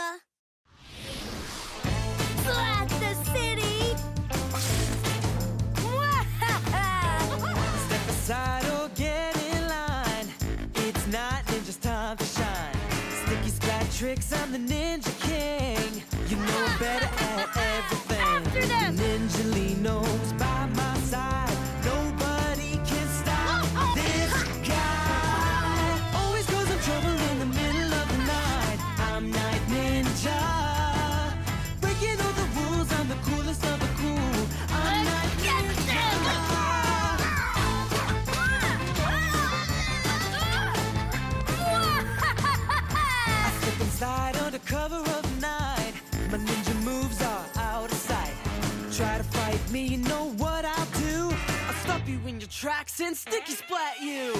Ninja. Slap the city! Step aside or get in line. It's Night Ninja's time to shine. Sticky splat tricks, I'm the ninja king. You know better at everything. After them. Ninjalinos under cover of night. My ninja moves are out of sight. Try to fight me, you know what I'll do? I'll stop you in your tracks and sticky splat you.